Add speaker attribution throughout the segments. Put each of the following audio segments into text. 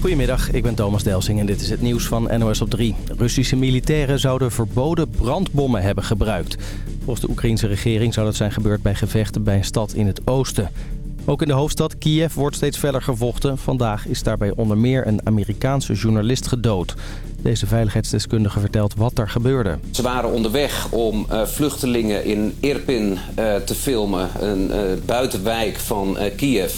Speaker 1: Goedemiddag, ik ben Thomas Delsing en dit is het nieuws van NOS op 3. Russische militairen zouden verboden brandbommen hebben gebruikt. Volgens de Oekraïnse regering zou dat zijn gebeurd bij gevechten bij een stad in het oosten. Ook in de hoofdstad Kiev wordt steeds verder gevochten. Vandaag is daarbij onder meer een Amerikaanse journalist gedood. Deze veiligheidsdeskundige vertelt wat er gebeurde.
Speaker 2: Ze waren onderweg om uh, vluchtelingen in Irpin uh, te filmen, een uh, buitenwijk van Kiev.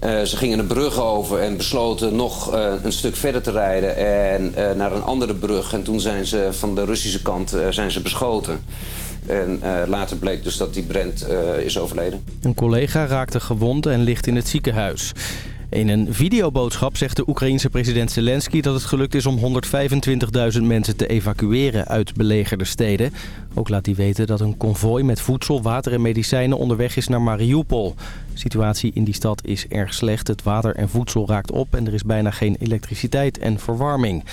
Speaker 2: Ze gingen een brug over en besloten nog een stuk verder te rijden en naar een andere brug. En toen zijn ze van de Russische kant zijn ze beschoten. En later bleek dus dat die Brent is overleden.
Speaker 1: Een collega raakte gewond en ligt in het ziekenhuis. In een videoboodschap zegt de Oekraïense president Zelensky dat het gelukt is om 125.000 mensen te evacueren uit belegerde steden. Ook laat hij weten dat een konvooi met voedsel, water en medicijnen onderweg is naar Mariupol. De situatie in die stad is erg slecht. Het water en voedsel raakt op en er is bijna geen elektriciteit en verwarming.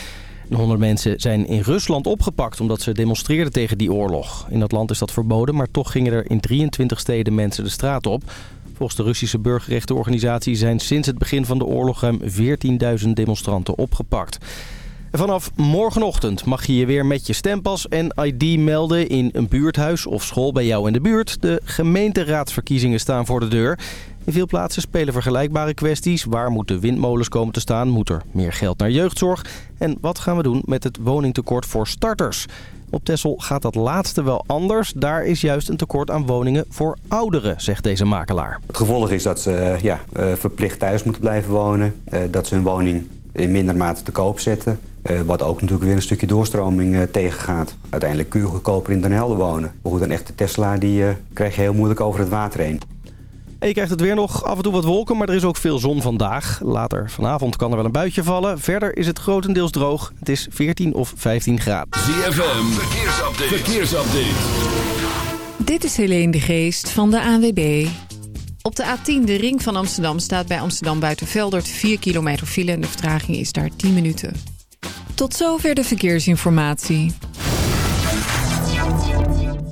Speaker 1: 100 mensen zijn in Rusland opgepakt omdat ze demonstreerden tegen die oorlog. In dat land is dat verboden, maar toch gingen er in 23 steden mensen de straat op. Volgens de Russische burgerrechtenorganisatie zijn sinds het begin van de oorlog ruim 14.000 demonstranten opgepakt. Vanaf morgenochtend mag je je weer met je stempas en ID melden in een buurthuis of school bij jou in de buurt. De gemeenteraadsverkiezingen staan voor de deur. In veel plaatsen spelen vergelijkbare kwesties. Waar moeten windmolens komen te staan? Moet er meer geld naar jeugdzorg? En wat gaan we doen met het woningtekort voor starters? Op Texel gaat dat laatste wel anders. Daar is juist een tekort aan woningen voor ouderen, zegt deze makelaar.
Speaker 3: Het gevolg is dat ze eh, ja, eh, verplicht thuis moeten blijven wonen. Eh, dat ze hun woning in minder mate te koop zetten. wat ook natuurlijk weer een stukje doorstroming tegengaat. Uiteindelijk kun je goedkoper in Den Helder wonen. Maar goed, een echte Tesla die, krijg je heel moeilijk over het water heen.
Speaker 1: En je krijgt het weer nog af en toe wat wolken, maar er is ook veel zon vandaag. Later vanavond kan er wel een buitje vallen. Verder is het grotendeels droog. Het is 14 of 15 graden.
Speaker 4: ZFM, verkeersupdate. verkeersupdate.
Speaker 5: Dit is Helene de Geest van de ANWB. Op de A10, de ring van Amsterdam, staat bij Amsterdam Buitenveldert 4 kilometer file en de vertraging is daar 10 minuten. Tot zover de verkeersinformatie.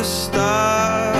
Speaker 6: the stars.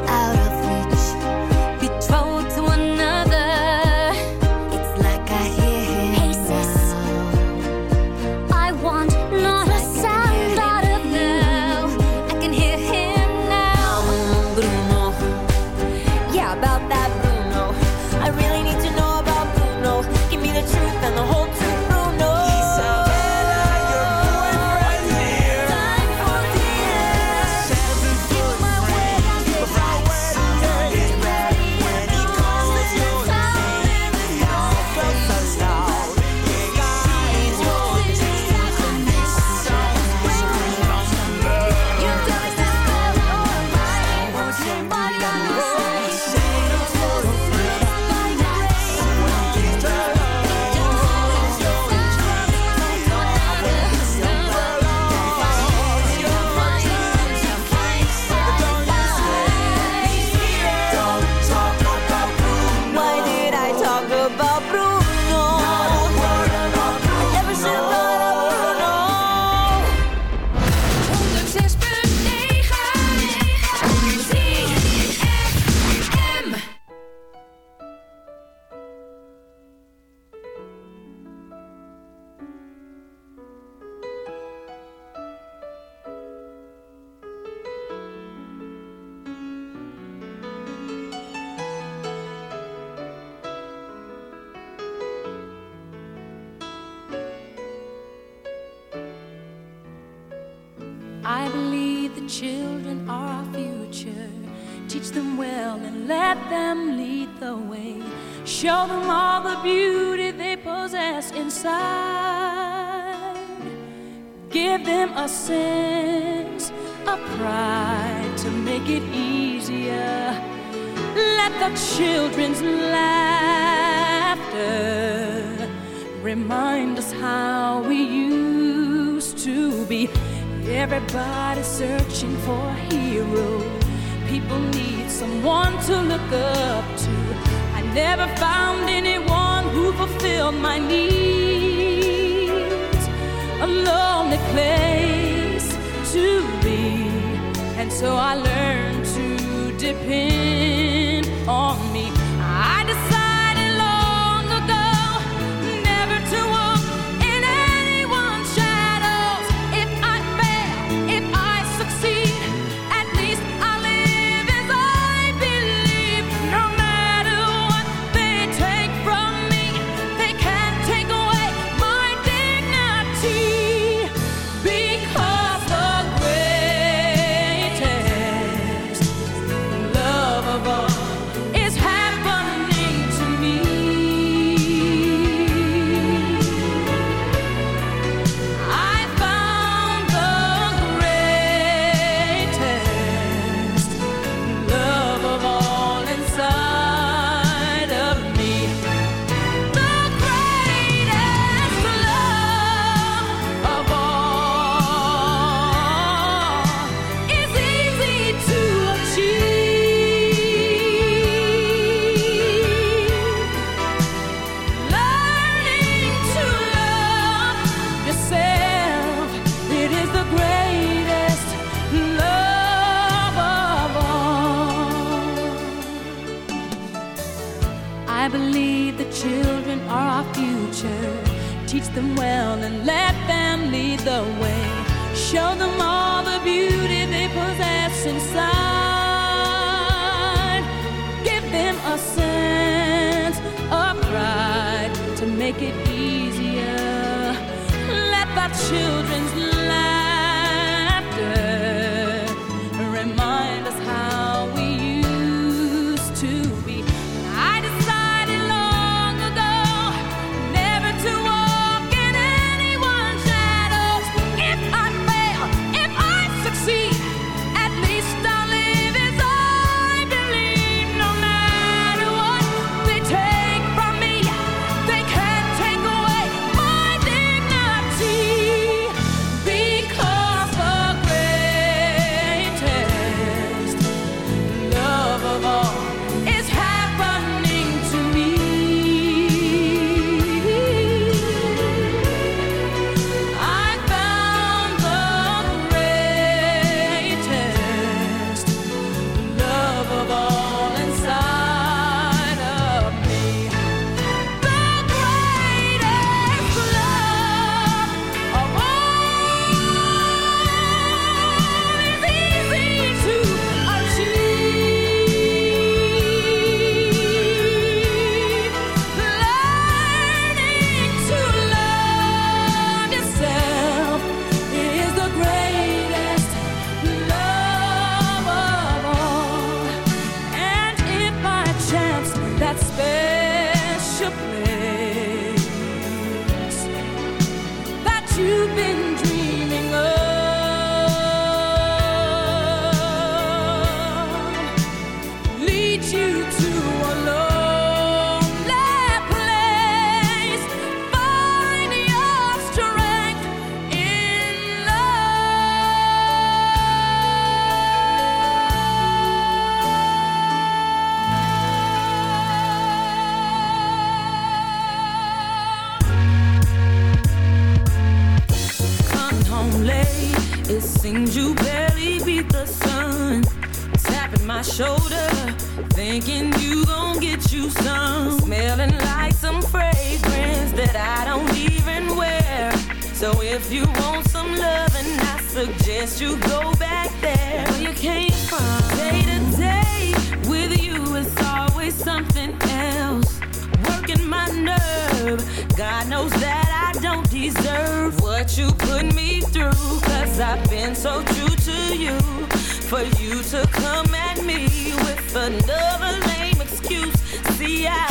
Speaker 7: for you to come at me with another lame excuse. See, I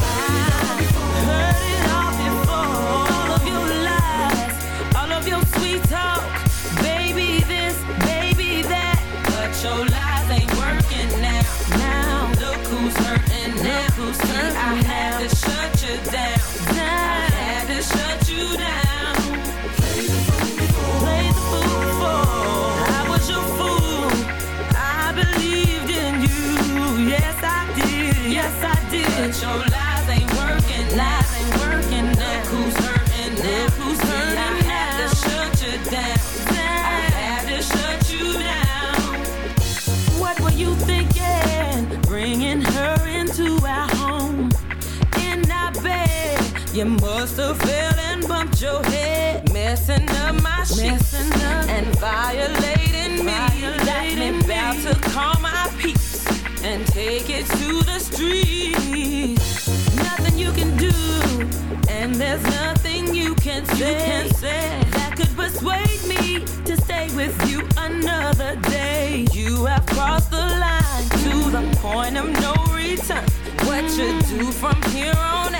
Speaker 7: heard it all before. All of your lies, all of your sweet talk. messing up my and violating me. About to call my peace and take it to the streets. Nothing you can do, and there's nothing you can say, say that could persuade me to stay with you another day. You have crossed the line to the point of no return. What you do from here on out?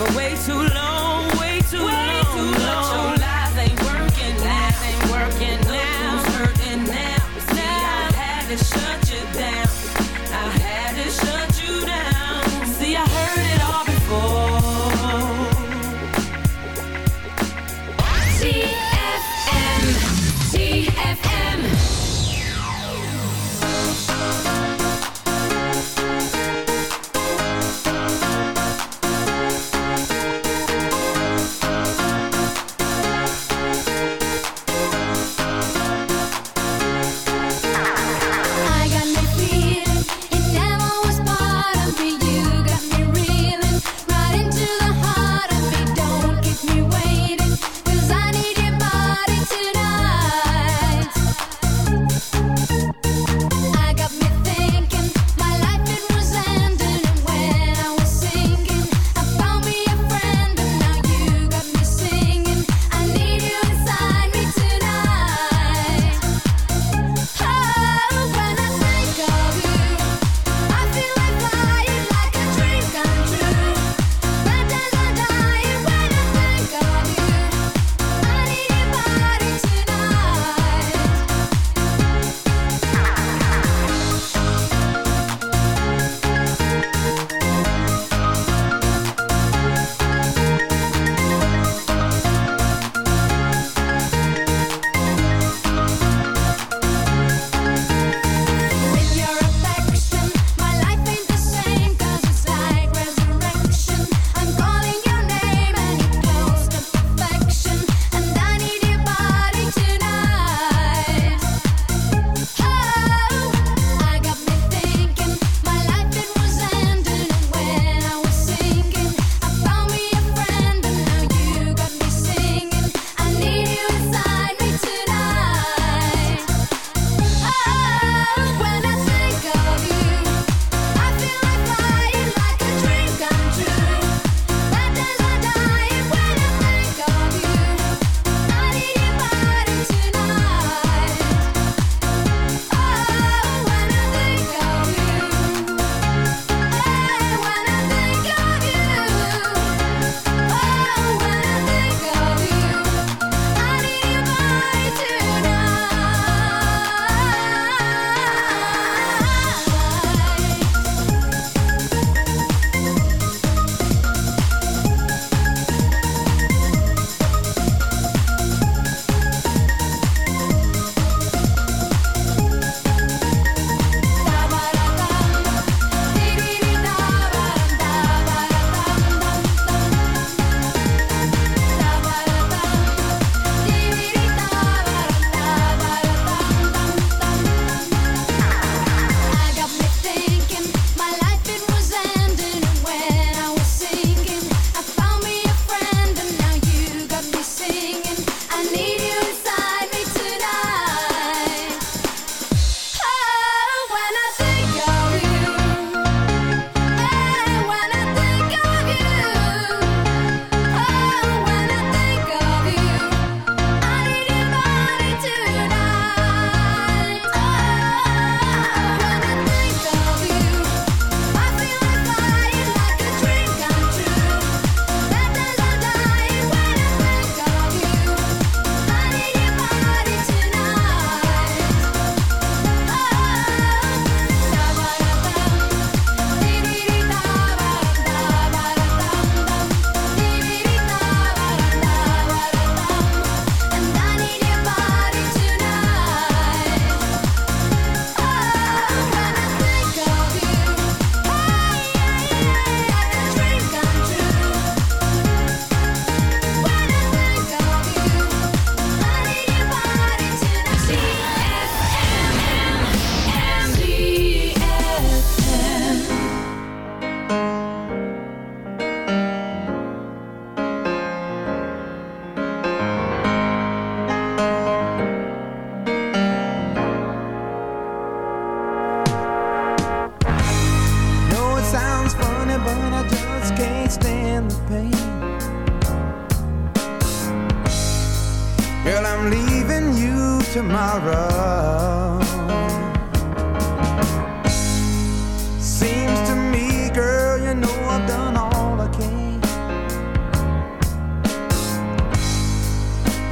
Speaker 8: away can't stand the pain. Girl, I'm leaving you tomorrow. Seems to me, girl, you know I've done all
Speaker 9: I can.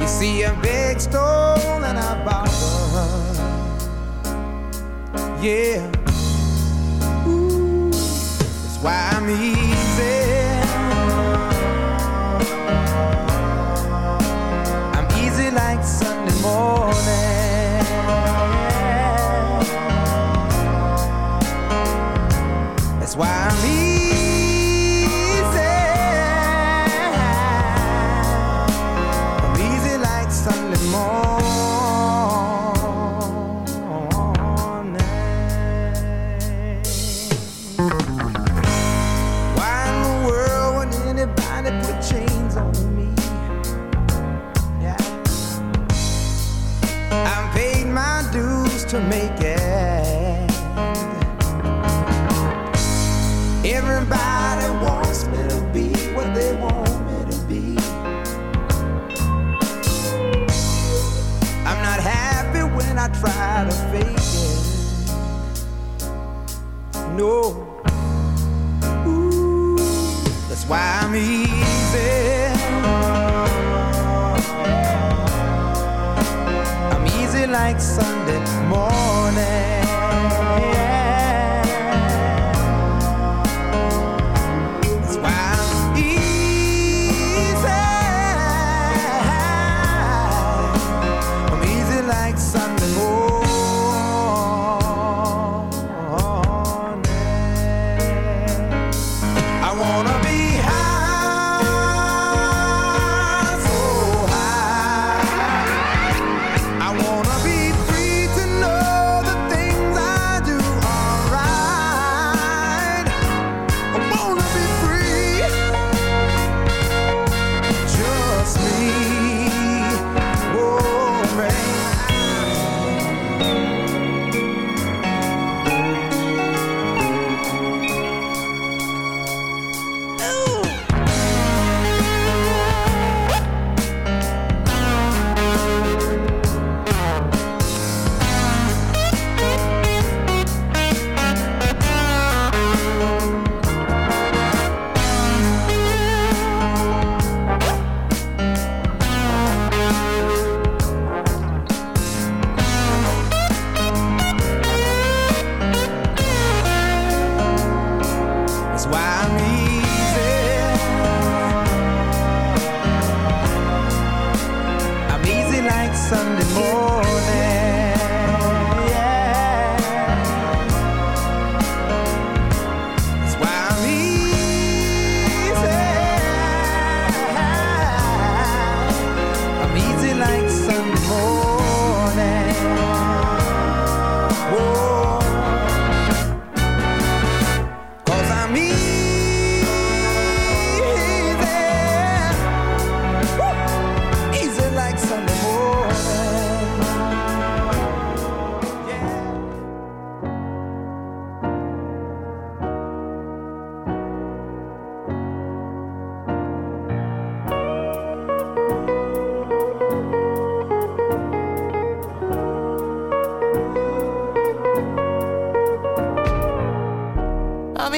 Speaker 9: You see, I begged, stole, and I borrowed. Yeah.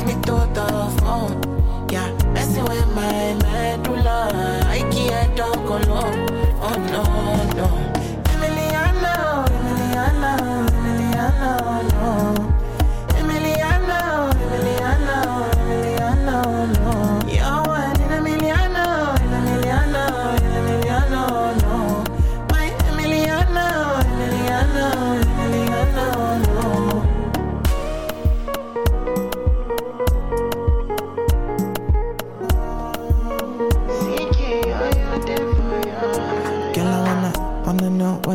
Speaker 10: Text me to the phone. Yeah, messing with my medulla. I can't talk alone. Oh no, no. Emiliana, Emiliana, Emiliana, no.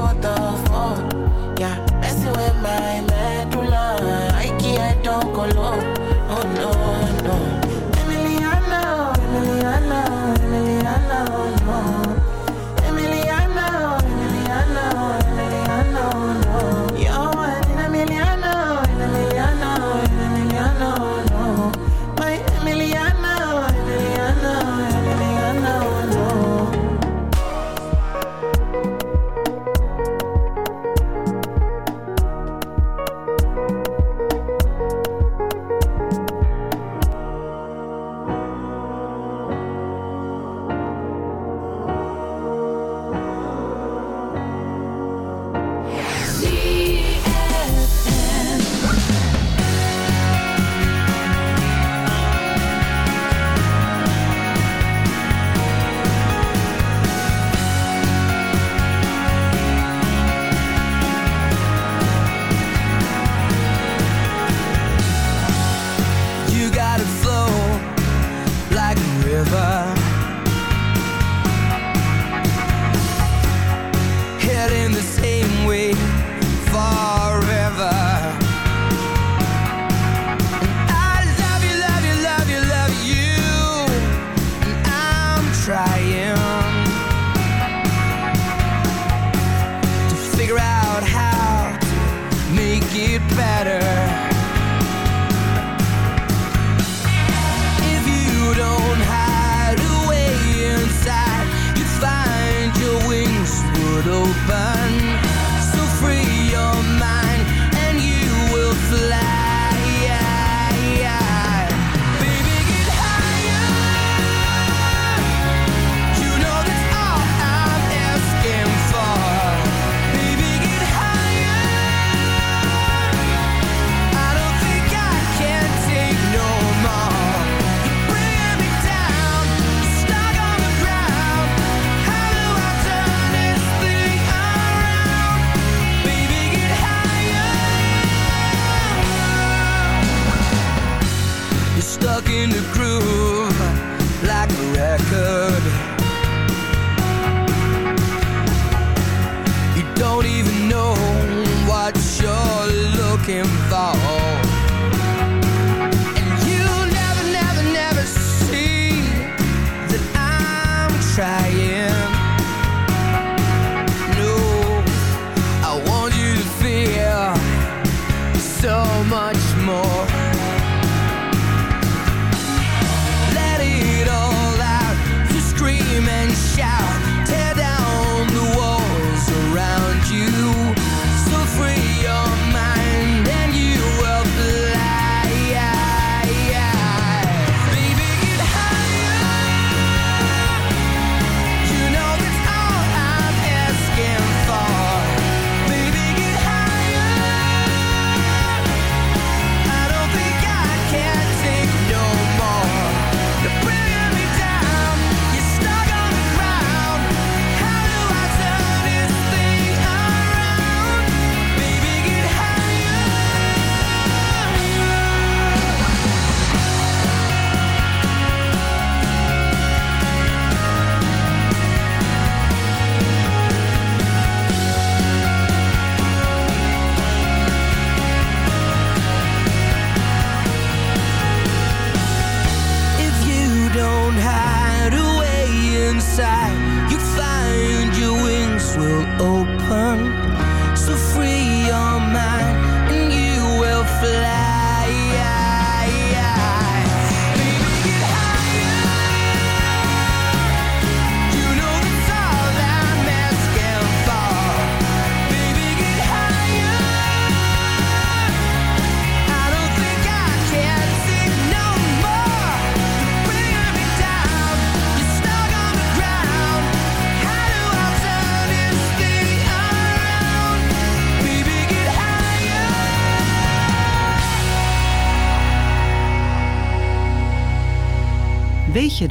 Speaker 10: kiss me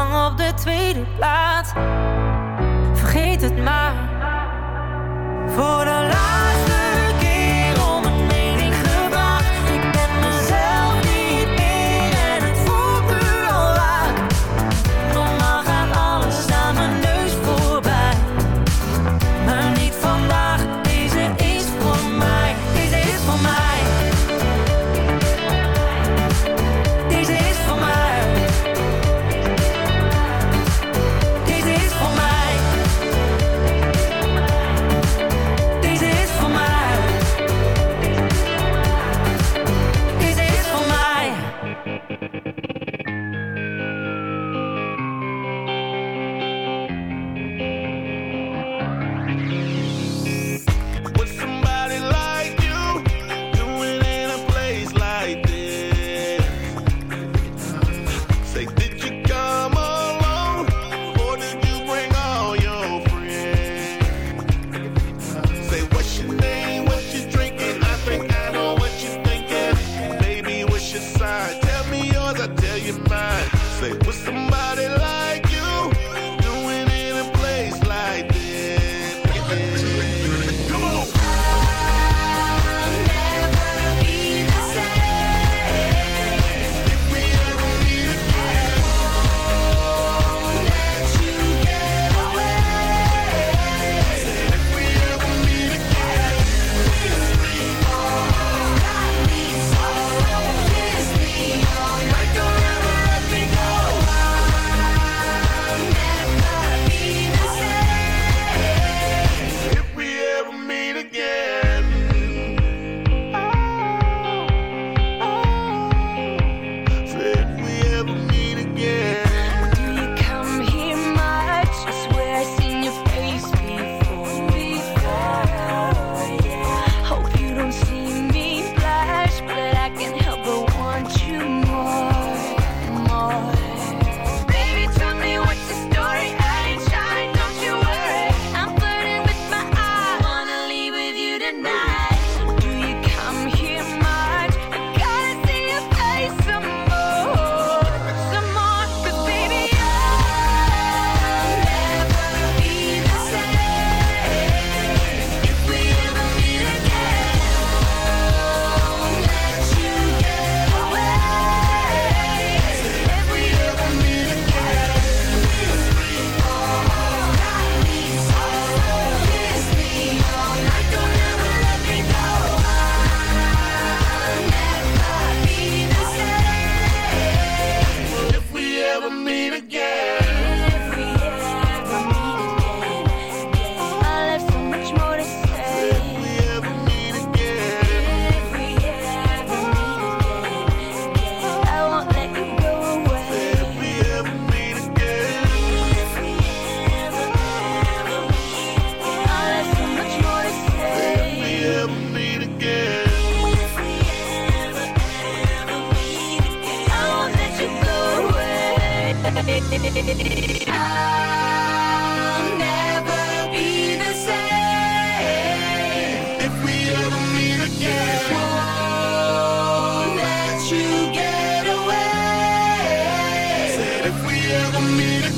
Speaker 11: op de tweede plaats. Vergeet het maar voor de laatste.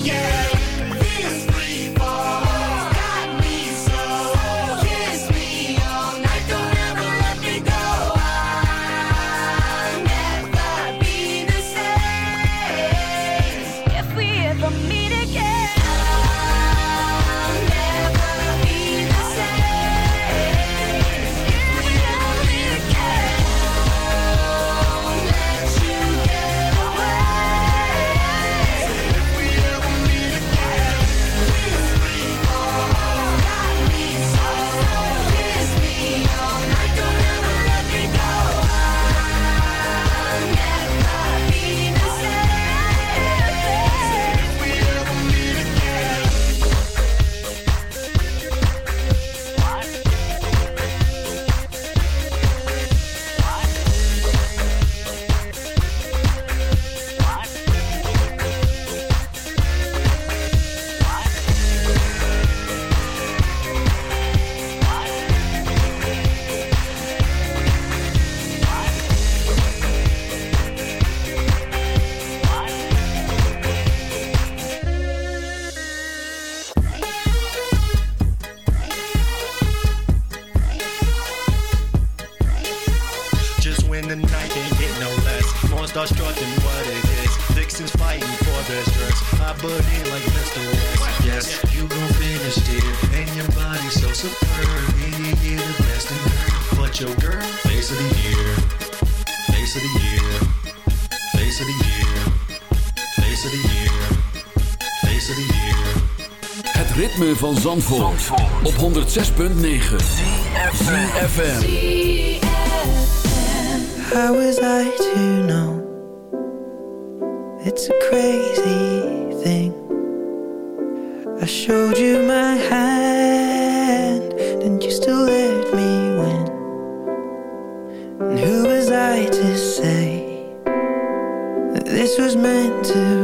Speaker 12: Yeah!
Speaker 4: Zandvoort, Zandvoort. op 106.9 CFFM
Speaker 13: How was I to know? It's a crazy thing. I showed you my hand And you still let me win. And who was I to say That this was meant to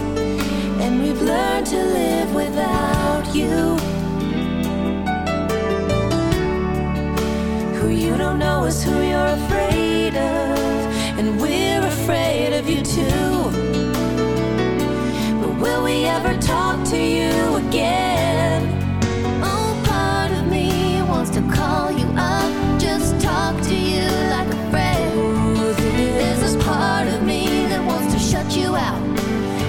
Speaker 8: Learned to live without you. Who you don't know is who you're afraid of. And we're afraid of you too. But will we ever talk to you again?
Speaker 14: Oh, part of me wants to call you up, just talk to you like a friend. There's this part of me that wants to shut you out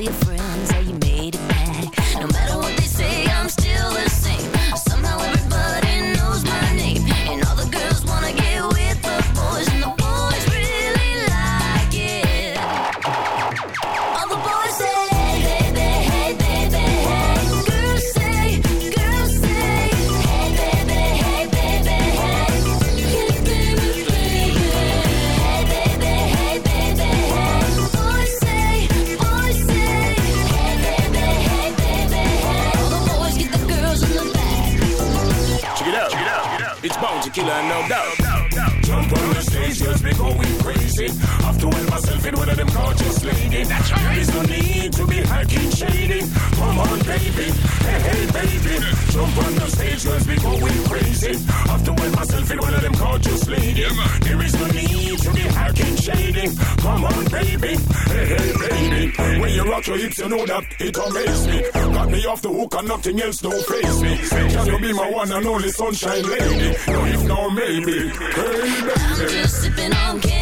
Speaker 14: you.
Speaker 8: and
Speaker 15: nothing else don't face me. Can you be my one and only sunshine lady? No, if no, maybe. Hey, baby.
Speaker 8: I'm just sipping on. Candy.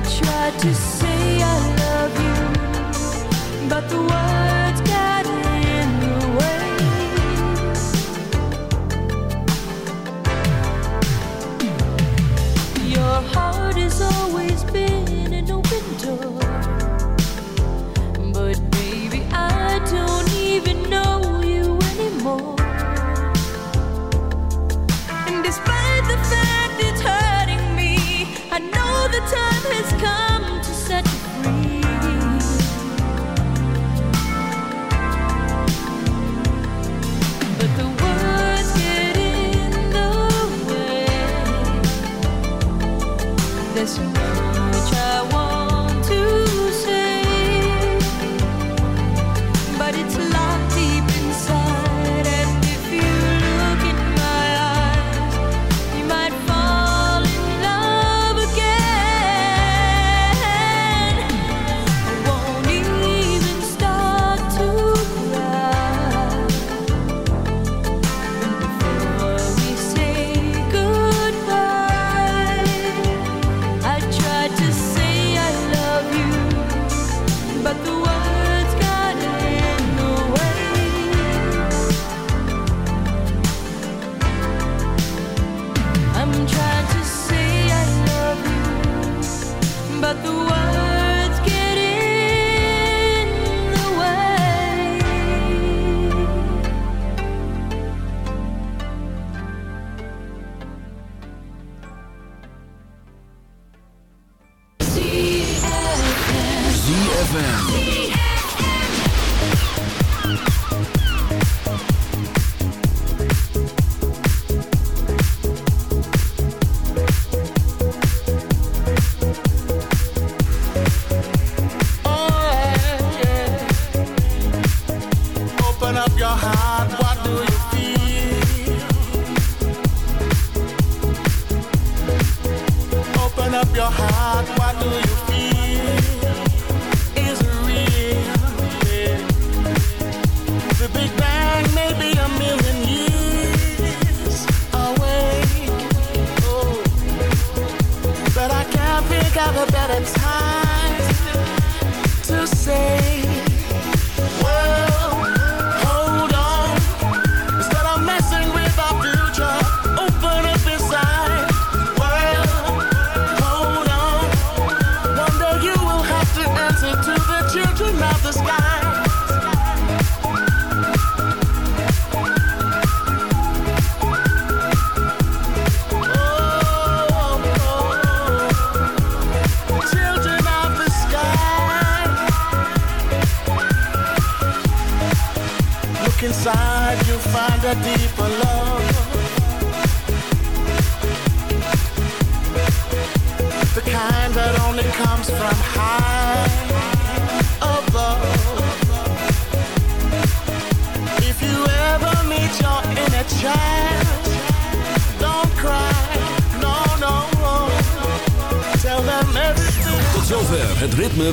Speaker 14: I tried to say I